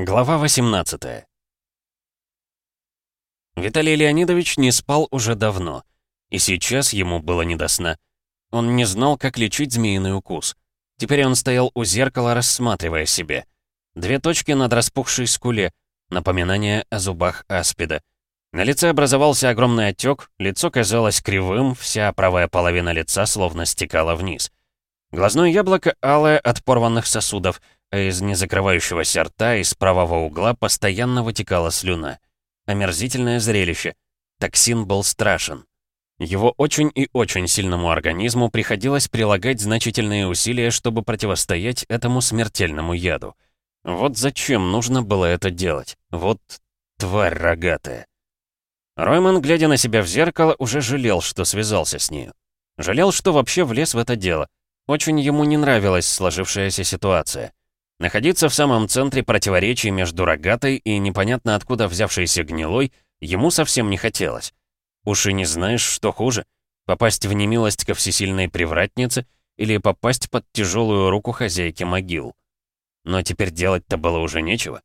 Глава 18 Виталий Леонидович не спал уже давно, и сейчас ему было не до сна. Он не знал, как лечить змеиный укус. Теперь он стоял у зеркала, рассматривая себе. Две точки над распухшей скуле, напоминание о зубах аспида. На лице образовался огромный отек, лицо казалось кривым, вся правая половина лица словно стекала вниз. Глазное яблоко алое от порванных сосудов — а из незакрывающегося рта из правого угла постоянно вытекала слюна. Омерзительное зрелище. Токсин был страшен. Его очень и очень сильному организму приходилось прилагать значительные усилия, чтобы противостоять этому смертельному яду. Вот зачем нужно было это делать? Вот тварь рогатая. Ройман, глядя на себя в зеркало, уже жалел, что связался с нею. Жалел, что вообще влез в это дело. Очень ему не нравилась сложившаяся ситуация. Находиться в самом центре противоречий между рогатой и непонятно откуда взявшейся гнилой ему совсем не хотелось. Уж и не знаешь, что хуже — попасть в немилость ко всесильной привратнице или попасть под тяжелую руку хозяйки могил. Но теперь делать-то было уже нечего.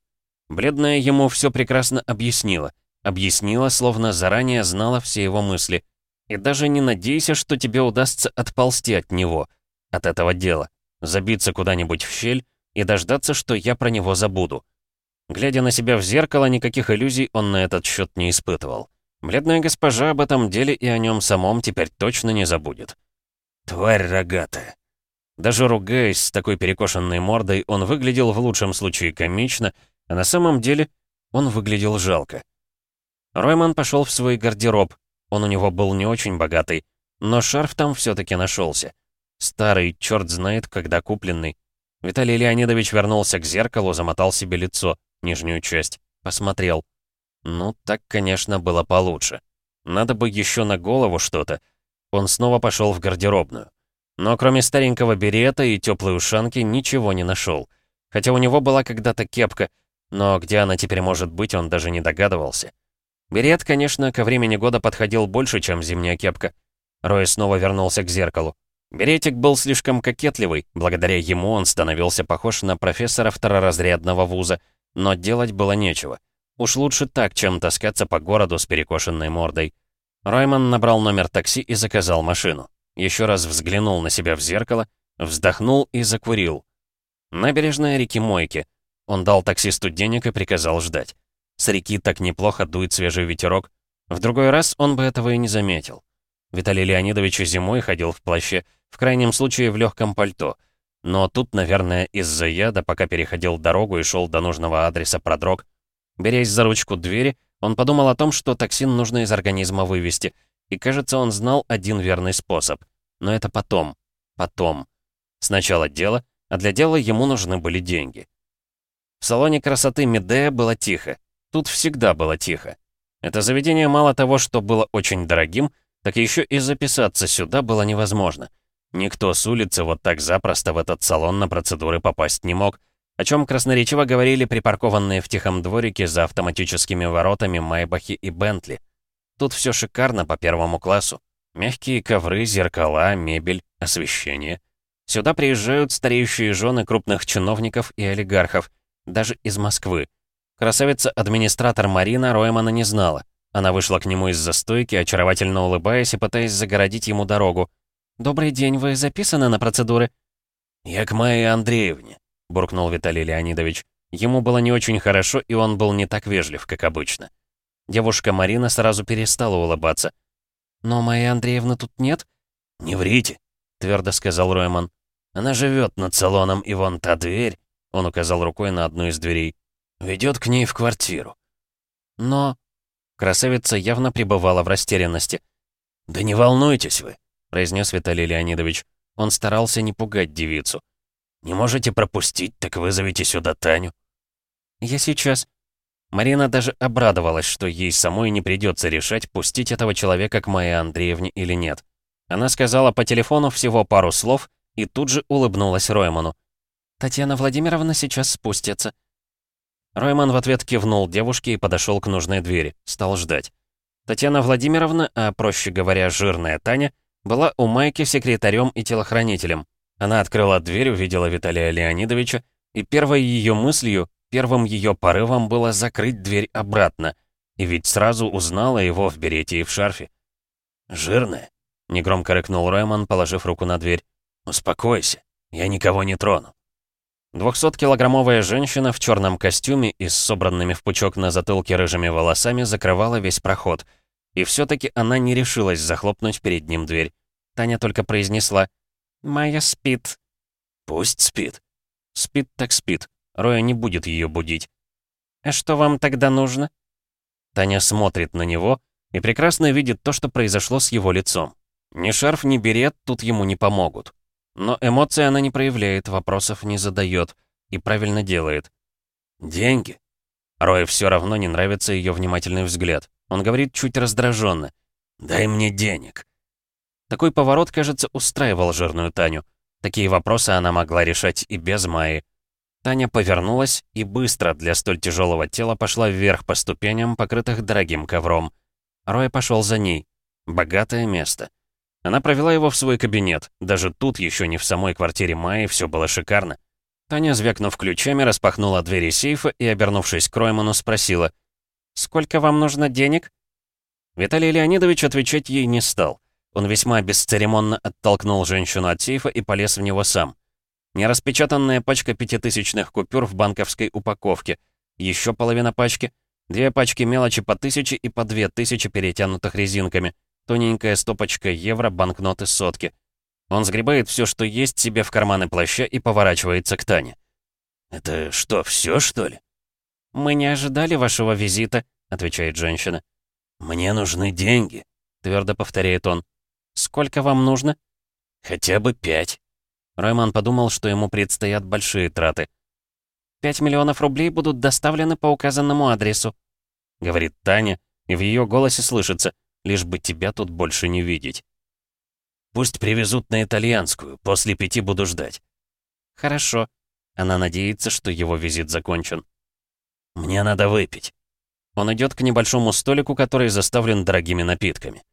Бледная ему все прекрасно объяснила. Объяснила, словно заранее знала все его мысли. И даже не надейся, что тебе удастся отползти от него, от этого дела, забиться куда-нибудь в щель и дождаться, что я про него забуду. Глядя на себя в зеркало, никаких иллюзий он на этот счет не испытывал. Бледная госпожа об этом деле и о нем самом теперь точно не забудет. Тварь рогатая. Даже ругаясь с такой перекошенной мордой, он выглядел в лучшем случае комично, а на самом деле он выглядел жалко. Ройман пошел в свой гардероб. Он у него был не очень богатый, но шарф там все-таки нашелся. Старый, черт знает, когда купленный. Виталий Леонидович вернулся к зеркалу, замотал себе лицо, нижнюю часть, посмотрел. Ну, так, конечно, было получше. Надо бы еще на голову что-то. Он снова пошел в гардеробную. Но кроме старенького берета и теплой ушанки ничего не нашел. Хотя у него была когда-то кепка, но где она теперь может быть, он даже не догадывался. Берет, конечно, ко времени года подходил больше, чем зимняя кепка. Рой снова вернулся к зеркалу. Беретик был слишком кокетливый, благодаря ему он становился похож на профессора второразрядного вуза, но делать было нечего. Уж лучше так, чем таскаться по городу с перекошенной мордой. Ройман набрал номер такси и заказал машину. Еще раз взглянул на себя в зеркало, вздохнул и закурил. Набережная реки Мойки. Он дал таксисту денег и приказал ждать. С реки так неплохо дует свежий ветерок. В другой раз он бы этого и не заметил. Виталий Леонидович зимой ходил в плаще, в крайнем случае в легком пальто. Но тут, наверное, из-за яда, пока переходил дорогу и шел до нужного адреса продрог, берясь за ручку двери, он подумал о том, что токсин нужно из организма вывести, и, кажется, он знал один верный способ. Но это потом. Потом. Сначала дело, а для дела ему нужны были деньги. В салоне красоты Медея было тихо. Тут всегда было тихо. Это заведение мало того, что было очень дорогим, так еще и записаться сюда было невозможно. Никто с улицы вот так запросто в этот салон на процедуры попасть не мог, о чем красноречиво говорили припаркованные в тихом дворике за автоматическими воротами Майбахи и Бентли. Тут все шикарно по первому классу. Мягкие ковры, зеркала, мебель, освещение. Сюда приезжают стареющие жены крупных чиновников и олигархов, даже из Москвы. Красавица-администратор Марина Роймана не знала. Она вышла к нему из-за стойки, очаровательно улыбаясь и пытаясь загородить ему дорогу, «Добрый день, вы записаны на процедуры?» «Я к Майе Андреевне», — буркнул Виталий Леонидович. Ему было не очень хорошо, и он был не так вежлив, как обычно. Девушка Марина сразу перестала улыбаться. «Но Майи Андреевны тут нет?» «Не врите», — твердо сказал Ройман. «Она живет над салоном, и вон та дверь», — он указал рукой на одну из дверей, — «ведет к ней в квартиру». «Но...» Красавица явно пребывала в растерянности. «Да не волнуйтесь вы произнес Виталий Леонидович. Он старался не пугать девицу. «Не можете пропустить, так вызовите сюда Таню». «Я сейчас». Марина даже обрадовалась, что ей самой не придется решать, пустить этого человека к Майе Андреевне или нет. Она сказала по телефону всего пару слов и тут же улыбнулась Ройману. «Татьяна Владимировна сейчас спустится». Ройман в ответ кивнул девушке и подошел к нужной двери, стал ждать. Татьяна Владимировна, а проще говоря, жирная Таня, была у Майки секретарем и телохранителем. Она открыла дверь, увидела Виталия Леонидовича, и первой ее мыслью, первым ее порывом было закрыть дверь обратно, и ведь сразу узнала его в берете и в шарфе. «Жирная», — негромко рыкнул Ройман, положив руку на дверь. «Успокойся, я никого не трону». Двухсоткилограммовая женщина в черном костюме и с собранными в пучок на затылке рыжими волосами закрывала весь проход. И все-таки она не решилась захлопнуть перед ним дверь. Таня только произнесла «Майя спит». «Пусть спит». Спит так спит. Роя не будет ее будить. «А что вам тогда нужно?» Таня смотрит на него и прекрасно видит то, что произошло с его лицом. Ни шарф, ни берет тут ему не помогут. Но эмоции она не проявляет, вопросов не задает и правильно делает. «Деньги?» Рое все равно не нравится ее внимательный взгляд. Он говорит чуть раздраженно. «Дай мне денег». Такой поворот, кажется, устраивал жирную Таню. Такие вопросы она могла решать и без Майи. Таня повернулась и быстро для столь тяжелого тела пошла вверх по ступеням, покрытых дорогим ковром. Рой пошел за ней. Богатое место. Она провела его в свой кабинет. Даже тут, еще не в самой квартире Майи, все было шикарно. Таня, звякнув ключами, распахнула двери сейфа и, обернувшись к Ройману, спросила. «Сколько вам нужно денег?» Виталий Леонидович отвечать ей не стал. Он весьма бесцеремонно оттолкнул женщину от сейфа и полез в него сам. Нераспечатанная пачка пятитысячных купюр в банковской упаковке. Еще половина пачки. Две пачки мелочи по тысяче и по две тысячи перетянутых резинками. Тоненькая стопочка евро, банкноты сотки. Он сгребает все, что есть, себе в карманы плаща и поворачивается к Тане. «Это что, все, что ли?» «Мы не ожидали вашего визита», — отвечает женщина. «Мне нужны деньги», — твердо повторяет он. «Сколько вам нужно?» «Хотя бы пять». Ройман подумал, что ему предстоят большие траты. «Пять миллионов рублей будут доставлены по указанному адресу», — говорит Таня, и в ее голосе слышится, лишь бы тебя тут больше не видеть. «Пусть привезут на итальянскую, после пяти буду ждать». «Хорошо». Она надеется, что его визит закончен. «Мне надо выпить». Он идет к небольшому столику, который заставлен дорогими напитками.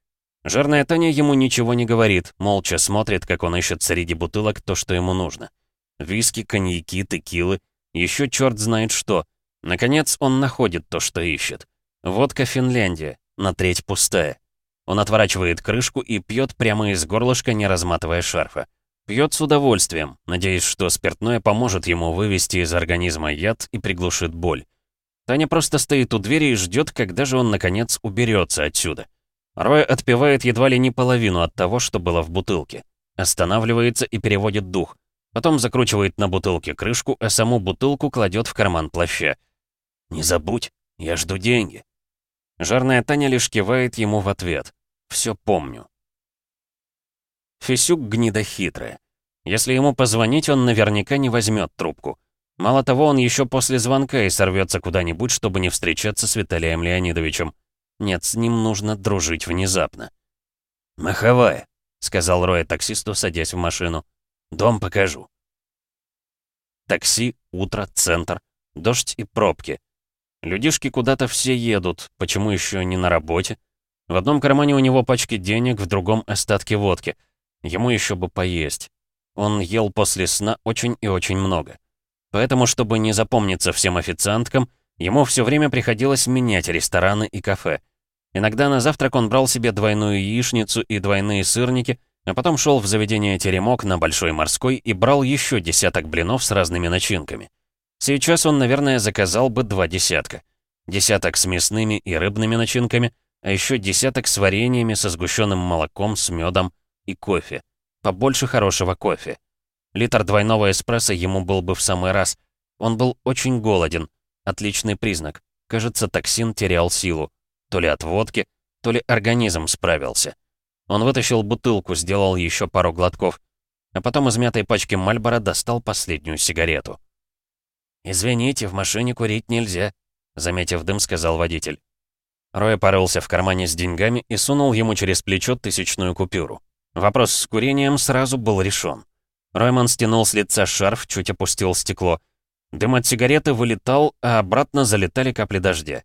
Жирная Таня ему ничего не говорит, молча смотрит, как он ищет среди бутылок то, что ему нужно. Виски, коньяки, текилы, еще черт знает что. Наконец он находит то, что ищет. Водка Финляндия, на треть пустая. Он отворачивает крышку и пьет прямо из горлышка, не разматывая шарфа. Пьет с удовольствием, надеясь, что спиртное поможет ему вывести из организма яд и приглушит боль. Таня просто стоит у двери и ждет, когда же он, наконец, уберется отсюда. Рой отпивает едва ли не половину от того, что было в бутылке. Останавливается и переводит дух. Потом закручивает на бутылке крышку, а саму бутылку кладет в карман плаща. «Не забудь, я жду деньги». Жарная Таня лишь кивает ему в ответ. «Все помню». Фисюк гнида хитрая. Если ему позвонить, он наверняка не возьмет трубку. Мало того, он еще после звонка и сорвется куда-нибудь, чтобы не встречаться с Виталием Леонидовичем. Нет, с ним нужно дружить внезапно. «Маховая», — сказал Роя таксисту, садясь в машину. «Дом покажу». Такси, утро, центр, дождь и пробки. Людишки куда-то все едут, почему еще не на работе? В одном кармане у него пачки денег, в другом остатки водки. Ему еще бы поесть. Он ел после сна очень и очень много. Поэтому, чтобы не запомниться всем официанткам, ему все время приходилось менять рестораны и кафе. Иногда на завтрак он брал себе двойную яичницу и двойные сырники, а потом шел в заведение «Теремок» на Большой Морской и брал еще десяток блинов с разными начинками. Сейчас он, наверное, заказал бы два десятка. Десяток с мясными и рыбными начинками, а еще десяток с вареньями, со сгущенным молоком, с медом и кофе. Побольше хорошего кофе. Литр двойного эспрессо ему был бы в самый раз. Он был очень голоден. Отличный признак. Кажется, токсин терял силу. То ли от водки, то ли организм справился. Он вытащил бутылку, сделал еще пару глотков, а потом из мятой пачки Мальбора достал последнюю сигарету. «Извините, в машине курить нельзя», — заметив дым, сказал водитель. Рой порылся в кармане с деньгами и сунул ему через плечо тысячную купюру. Вопрос с курением сразу был решен. Ройман стянул с лица шарф, чуть опустил стекло. Дым от сигареты вылетал, а обратно залетали капли дождя.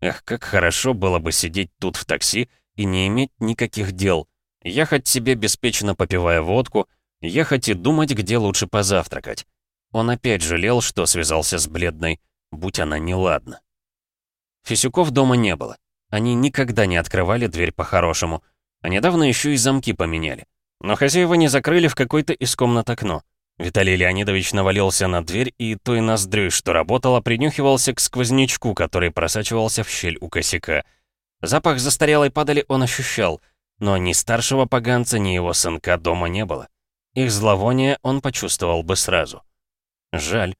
Эх, как хорошо было бы сидеть тут в такси и не иметь никаких дел. Ехать себе беспечно попивая водку, ехать и думать, где лучше позавтракать. Он опять жалел, что связался с бледной. будь она неладна. Фисюков дома не было. Они никогда не открывали дверь по-хорошему. А недавно еще и замки поменяли. Но хозяева не закрыли в какой-то из комнат окно. Виталий Леонидович навалился на дверь и той ноздрёй, что работала, принюхивался к сквознячку, который просачивался в щель у косяка. Запах застарелой падали он ощущал, но ни старшего поганца, ни его сынка дома не было. Их зловоние он почувствовал бы сразу. Жаль.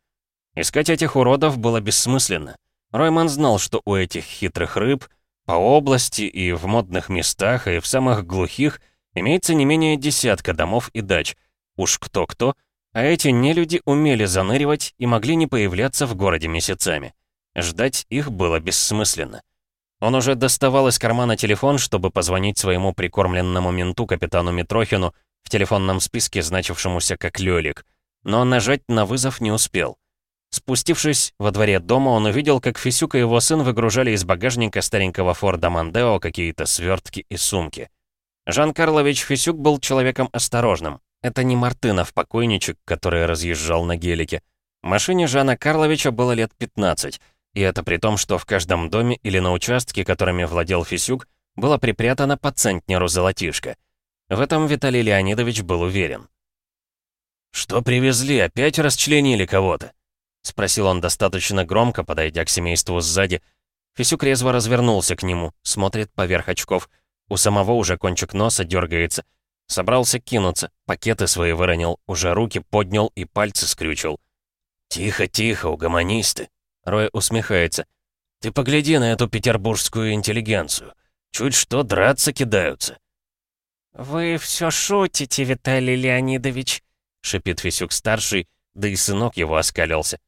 Искать этих уродов было бессмысленно. Ройман знал, что у этих хитрых рыб по области и в модных местах, и в самых глухих имеется не менее десятка домов и дач. Уж кто-кто, а эти нелюди умели заныривать и могли не появляться в городе месяцами. Ждать их было бессмысленно. Он уже доставал из кармана телефон, чтобы позвонить своему прикормленному менту капитану Митрохину в телефонном списке, значившемуся как Лёлик, но нажать на вызов не успел. Спустившись во дворе дома, он увидел, как Фисюк и его сын выгружали из багажника старенького Форда Мандео какие-то свертки и сумки. Жан Карлович Фисюк был человеком осторожным. Это не Мартынов покойничек, который разъезжал на гелике. Машине Жана Карловича было лет 15, и это при том, что в каждом доме или на участке, которыми владел Фисюк, было припрятано по центнеру золотишко. В этом Виталий Леонидович был уверен. «Что привезли? Опять расчленили кого-то?» — спросил он достаточно громко, подойдя к семейству сзади. Фисюк резво развернулся к нему, смотрит поверх очков. У самого уже кончик носа дергается. Собрался кинуться, пакеты свои выронил, уже руки поднял и пальцы скрючил. «Тихо, тихо, угомонисты!» Рой усмехается. «Ты погляди на эту петербургскую интеллигенцию. Чуть что драться кидаются». «Вы все шутите, Виталий Леонидович», — шипит Фисюк-старший, да и сынок его оскалился.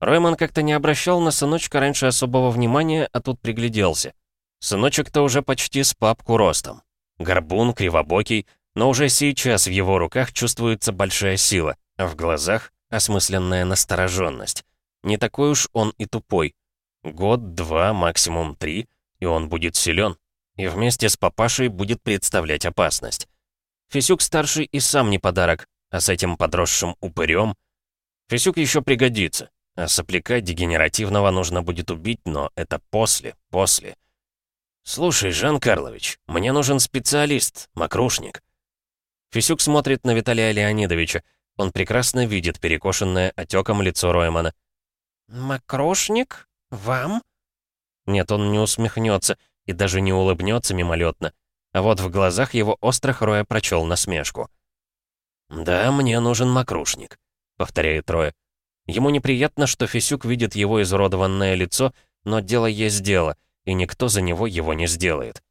Ройман как-то не обращал на сыночка раньше особого внимания, а тут пригляделся. Сыночек-то уже почти с папку ростом. Горбун, кривобокий, но уже сейчас в его руках чувствуется большая сила, а в глазах — осмысленная настороженность. Не такой уж он и тупой. Год, два, максимум три, и он будет силен. И вместе с папашей будет представлять опасность. Фисюк-старший и сам не подарок, а с этим подросшим упырем... Фисюк еще пригодится, а сопляка дегенеративного нужно будет убить, но это после, после. «Слушай, Жан Карлович, мне нужен специалист, мокрушник. Фисюк смотрит на Виталия Леонидовича. Он прекрасно видит перекошенное отеком лицо Роймана. «Макрошник? Вам?» Нет, он не усмехнется и даже не улыбнется мимолетно. А вот в глазах его острых Роя прочел насмешку. «Да, мне нужен макрушник», — повторяет Роя. Ему неприятно, что Фисюк видит его изуродованное лицо, но дело есть дело, и никто за него его не сделает.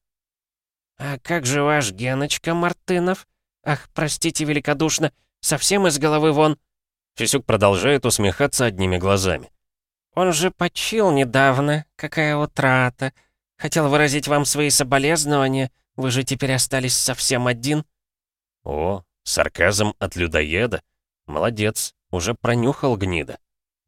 «А как же ваш Геночка Мартынов?» «Ах, простите великодушно, совсем из головы вон!» Фисюк продолжает усмехаться одними глазами. «Он же почил недавно, какая утрата. Хотел выразить вам свои соболезнования, вы же теперь остались совсем один». «О, сарказм от людоеда? Молодец, уже пронюхал гнида.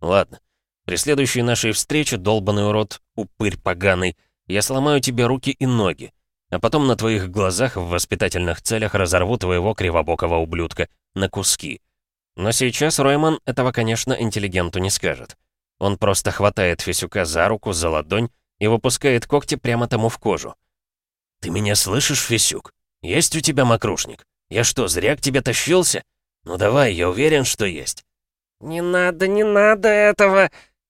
Ладно, при следующей нашей встрече, долбанный урод, упырь поганый, я сломаю тебе руки и ноги а потом на твоих глазах в воспитательных целях разорву твоего кривобокого ублюдка на куски. Но сейчас Ройман этого, конечно, интеллигенту не скажет. Он просто хватает Фисюка за руку, за ладонь и выпускает когти прямо тому в кожу. «Ты меня слышишь, Фисюк? Есть у тебя мокрушник? Я что, зря к тебе тащился? Ну давай, я уверен, что есть». «Не надо, не надо этого!»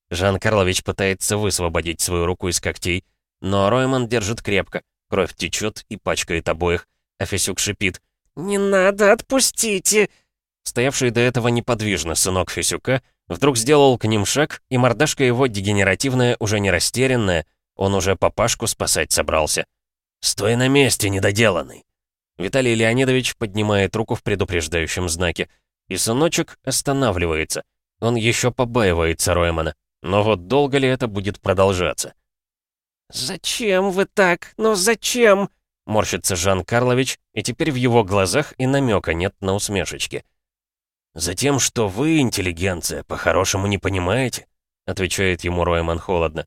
Жан Карлович пытается высвободить свою руку из когтей, но Ройман держит крепко, Кровь течет и пачкает обоих, а Фисюк шипит. «Не надо, отпустите!» Стоявший до этого неподвижно сынок Фисюка вдруг сделал к ним шаг, и мордашка его дегенеративная, уже не растерянная, он уже папашку спасать собрался. «Стой на месте, недоделанный!» Виталий Леонидович поднимает руку в предупреждающем знаке, и сыночек останавливается. Он еще побаивается Роймана. Но вот долго ли это будет продолжаться? «Зачем вы так? Ну зачем?» Морщится Жан Карлович, и теперь в его глазах и намека нет на усмешечки. «Затем, что вы, интеллигенция, по-хорошему не понимаете?» Отвечает ему Ройман холодно.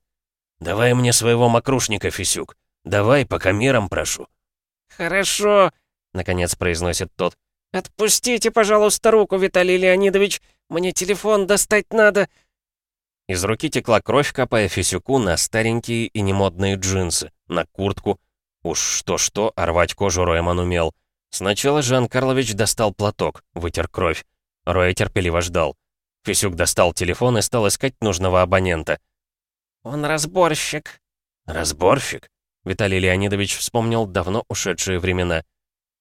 «Давай мне своего мокрушника, Фисюк. Давай, пока миром прошу». «Хорошо», — наконец произносит тот. «Отпустите, пожалуйста, руку, Виталий Леонидович. Мне телефон достать надо». Из руки текла кровь, капая Фисюку на старенькие и немодные джинсы, на куртку. Уж что-что, а рвать кожу Ройман умел. Сначала Жан Карлович достал платок, вытер кровь. Рой терпеливо ждал. Фисюк достал телефон и стал искать нужного абонента. «Он разборщик». «Разборщик?» Виталий Леонидович вспомнил давно ушедшие времена.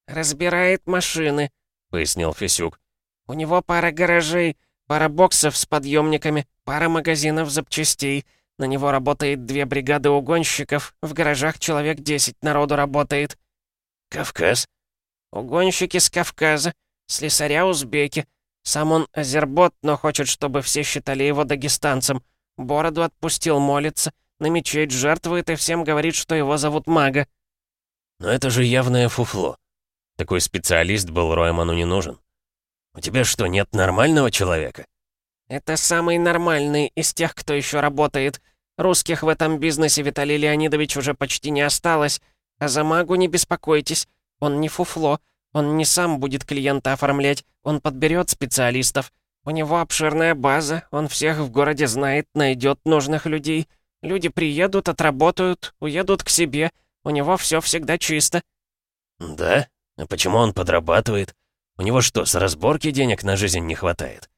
«Разбирает машины», — пояснил Фисюк. «У него пара гаражей, пара боксов с подъемниками, пара магазинов запчастей. На него работает две бригады угонщиков, в гаражах человек 10 народу работает». «Кавказ?» «Угонщики с Кавказа, слесаря узбеки. Сам он азербот, но хочет, чтобы все считали его дагестанцем. Бороду отпустил, молится, на мечеть жертвует и всем говорит, что его зовут Мага». «Но это же явное фуфло. Такой специалист был Ройману не нужен. У тебя что, нет нормального человека?» «Это самый нормальный из тех, кто еще работает. Русских в этом бизнесе, Виталий Леонидович, уже почти не осталось. А за магу не беспокойтесь. Он не фуфло. Он не сам будет клиента оформлять. Он подберет специалистов. У него обширная база. Он всех в городе знает, найдет нужных людей. Люди приедут, отработают, уедут к себе. У него все всегда чисто». «Да? А почему он подрабатывает? У него что, с разборки денег на жизнь не хватает?»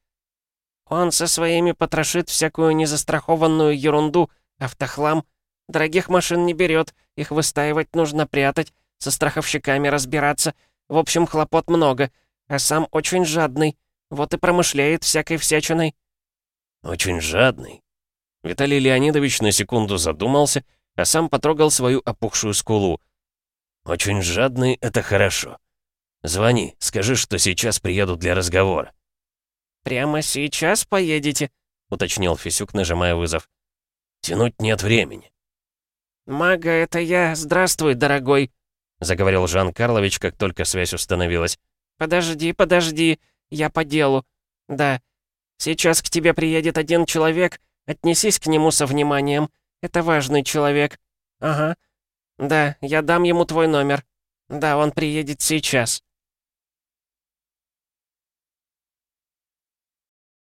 «Он со своими потрошит всякую незастрахованную ерунду, автохлам. Дорогих машин не берет, их выстаивать нужно прятать, со страховщиками разбираться. В общем, хлопот много, а сам очень жадный. Вот и промышляет всякой всячиной». «Очень жадный?» Виталий Леонидович на секунду задумался, а сам потрогал свою опухшую скулу. «Очень жадный — это хорошо. Звони, скажи, что сейчас приеду для разговора». «Прямо сейчас поедете?» — уточнил Фисюк, нажимая вызов. «Тянуть нет времени». «Мага, это я. Здравствуй, дорогой», — заговорил Жан Карлович, как только связь установилась. «Подожди, подожди. Я по делу. Да. Сейчас к тебе приедет один человек. Отнесись к нему со вниманием. Это важный человек. Ага. Да, я дам ему твой номер. Да, он приедет сейчас».